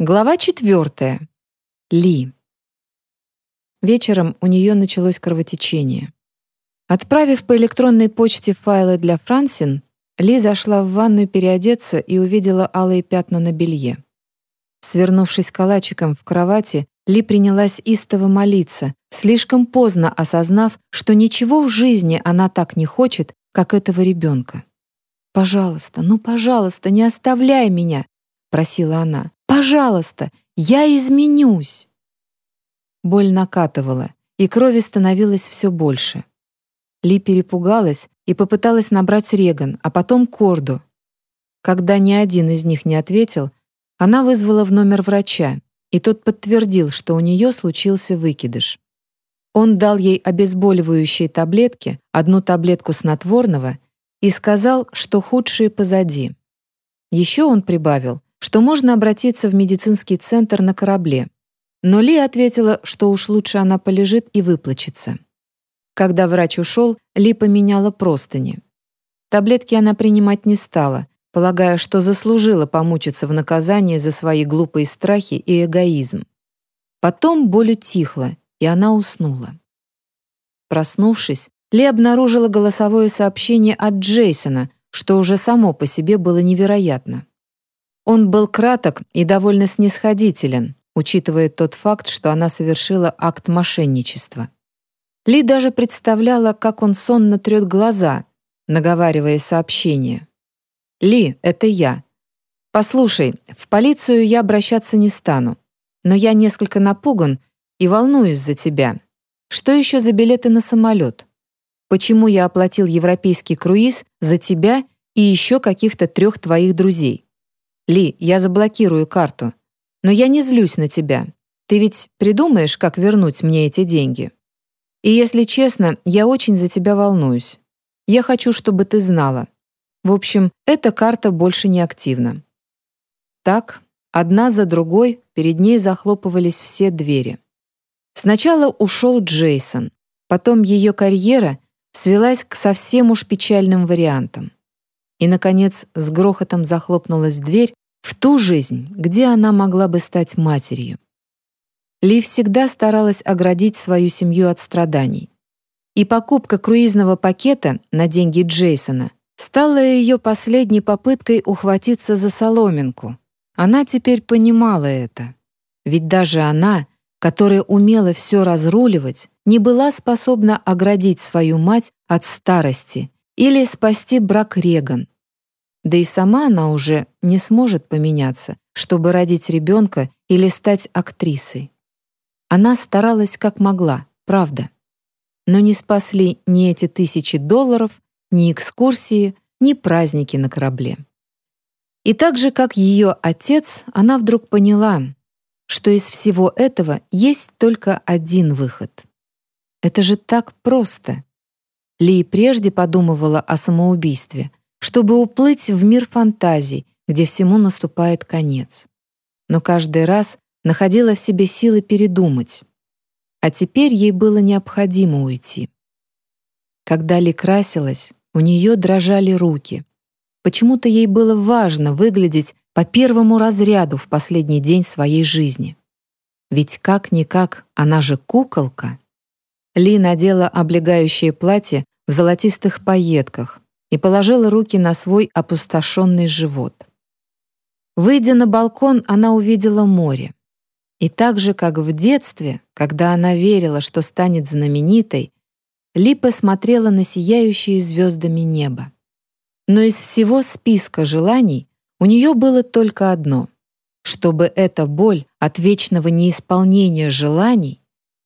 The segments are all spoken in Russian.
Глава четвертая. Ли. Вечером у нее началось кровотечение. Отправив по электронной почте файлы для Франсин, Ли зашла в ванную переодеться и увидела алые пятна на белье. Свернувшись калачиком в кровати, Ли принялась истово молиться, слишком поздно осознав, что ничего в жизни она так не хочет, как этого ребенка. «Пожалуйста, ну, пожалуйста, не оставляй меня!» — просила она. Пожалуйста, я изменюсь!» Боль накатывала, и крови становилось все больше. Ли перепугалась и попыталась набрать Реган, а потом Корду. Когда ни один из них не ответил, она вызвала в номер врача, и тот подтвердил, что у нее случился выкидыш. Он дал ей обезболивающие таблетки, одну таблетку снотворного, и сказал, что худшее позади. Еще он прибавил, что можно обратиться в медицинский центр на корабле. Но Ли ответила, что уж лучше она полежит и выплачется. Когда врач ушел, Ли поменяла простыни. Таблетки она принимать не стала, полагая, что заслужила помучиться в наказании за свои глупые страхи и эгоизм. Потом боль утихла, и она уснула. Проснувшись, Ли обнаружила голосовое сообщение от Джейсона, что уже само по себе было невероятно. Он был краток и довольно снисходителен, учитывая тот факт, что она совершила акт мошенничества. Ли даже представляла, как он сонно трет глаза, наговаривая сообщение. «Ли, это я. Послушай, в полицию я обращаться не стану, но я несколько напуган и волнуюсь за тебя. Что еще за билеты на самолет? Почему я оплатил европейский круиз за тебя и еще каких-то трех твоих друзей? Ли, я заблокирую карту. Но я не злюсь на тебя. Ты ведь придумаешь, как вернуть мне эти деньги? И если честно, я очень за тебя волнуюсь. Я хочу, чтобы ты знала. В общем, эта карта больше не активна. Так, одна за другой, перед ней захлопывались все двери. Сначала ушел Джейсон, потом ее карьера свелась к совсем уж печальным вариантам. И, наконец, с грохотом захлопнулась дверь в ту жизнь, где она могла бы стать матерью. Ли всегда старалась оградить свою семью от страданий. И покупка круизного пакета на деньги Джейсона стала ее последней попыткой ухватиться за соломинку. Она теперь понимала это. Ведь даже она, которая умела все разруливать, не была способна оградить свою мать от старости или спасти брак Реган. Да и сама она уже не сможет поменяться, чтобы родить ребенка или стать актрисой. Она старалась как могла, правда. Но не спасли ни эти тысячи долларов, ни экскурсии, ни праздники на корабле. И так же, как ее отец, она вдруг поняла, что из всего этого есть только один выход. Это же так просто. Ли прежде подумывала о самоубийстве, чтобы уплыть в мир фантазий, где всему наступает конец. Но каждый раз находила в себе силы передумать. А теперь ей было необходимо уйти. Когда Ли красилась, у нее дрожали руки. Почему-то ей было важно выглядеть по первому разряду в последний день своей жизни. Ведь как-никак она же куколка. Ли надела облегающее платье в золотистых пайетках, и положила руки на свой опустошенный живот. Выйдя на балкон, она увидела море. И так же, как в детстве, когда она верила, что станет знаменитой, Липа смотрела на сияющие звездами небо. Но из всего списка желаний у нее было только одно — чтобы эта боль от вечного неисполнения желаний,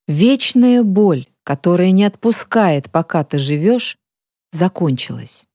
вечная боль, которая не отпускает, пока ты живешь, закончилась.